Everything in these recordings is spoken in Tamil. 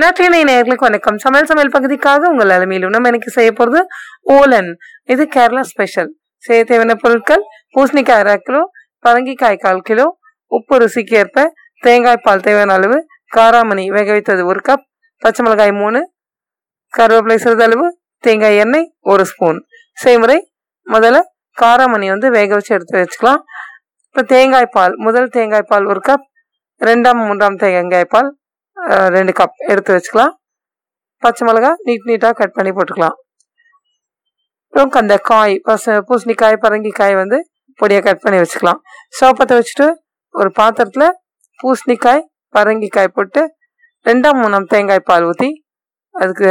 நற்றினை நேர்களுக்கு வணக்கம். சமையல் சமையல் பகுதிக்காக உங்கள் அலுமையிலும் நம்ம எனக்கு செய்ய போகிறது ஓலன். இது கேரளா ஸ்பெஷல். செய்ய தேவையான பொருட்கள் பூசணிக்காய் அரை கிலோ பரங்கிக்காய் கால் கிலோ உப்பு ருசிக்கு ஏற்ப தேங்காய் பால் தேவையான அளவு காராமணி வேக வைத்தது ஒரு கப் பச்சை மிளகாய் மூணு கருவேப்பிலை சிறிதளவு தேங்காய் எண்ணெய் ஒரு ஸ்பூன் செய்முறை முதல்ல காராமணி வந்து வேக வச்சு எடுத்து வச்சுக்கலாம். இப்போ தேங்காய் பால் முதல் தேங்காய் பால் ஒரு கப் ரெண்டாம் மூன்றாம் தேங்காய் பால் ரெண்டு கப் எடுத்து வச்சுக்கலாம். பச்சை மிளகாய் நீட் நீட்டாக கட் பண்ணி போட்டுக்கலாம். அப்புறம் அந்த காய் பச பூசணிக்காய் பரங்கிக்காய் வந்து பொடியாக கட் பண்ணி வச்சுக்கலாம். சோப்பத்தை வச்சுட்டு ஒரு பாத்திரத்தில் பூசணிக்காய் பரங்கிக்காய் போட்டு ரெண்டாம் மூணாம் தேங்காய் பால் ஊற்றி அதுக்கு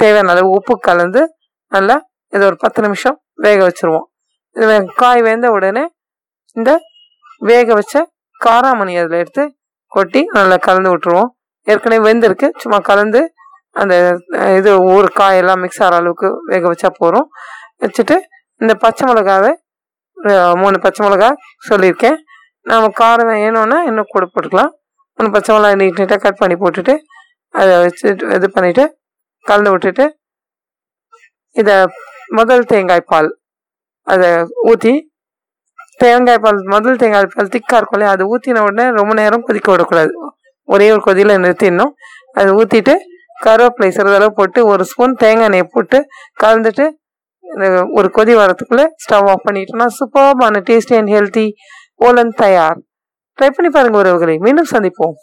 தேவையான அளவு உப்பு கலந்து நல்லா இதை ஒரு பத்து நிமிஷம் வேக வச்சுருவோம். இது காய் வெந்த உடனே இந்த வேக வச்ச காராமணி அதில் எடுத்து கொட்டி நல்லா கலந்து விட்டுருவோம். ஏற்கனவே வெந்திருக்கு. சும்மா கலந்து அந்த இது ஒரு காயெல்லாம் மிக்ஸ் ஆகிற அளவுக்கு வேக வச்சா போகிறோம் வச்சுட்டு இந்த பச்சை மிளகாவை மூணு பச்சை மிளகா சொல்லியிருக்கேன். நம்ம காரம் வேணும்னா இன்னும் கூட போட்டுக்கலாம். மூணு பச்சை மிளகா நீட் நீட்டாக கட் பண்ணி போட்டுட்டு அதை வச்சுட்டு இது பண்ணிவிட்டு கலந்து விட்டுட்டு இதை முதல் தேங்காய் பால் அதை ஊற்றி தேங்காய் பால் முதல் தேங்காய் பால் திக்காக இருக்கும் இல்லையா? அதை ஊற்றின உடனே ரொம்ப நேரம் கொதிக்க விடக்கூடாது. ஒரே ஒரு கொதியில் நிறுத்திடணும் அதை ஊற்றிட்டு கருவேப்பிலை சிறிதளவு போட்டு ஒரு ஸ்பூன் தேங்காய் எண்ணெயை போட்டு கலந்துட்டு ஒரு கொதி வரத்துக்குள்ளே ஸ்டவ் ஆஃப் பண்ணிட்டோம்னா சூப்பர்பான டேஸ்டி அண்ட் ஹெல்த்தி ஓலன் தயார். ட்ரை பண்ணி பாருங்கள் உறவுகளை. மீண்டும் சந்திப்போம்.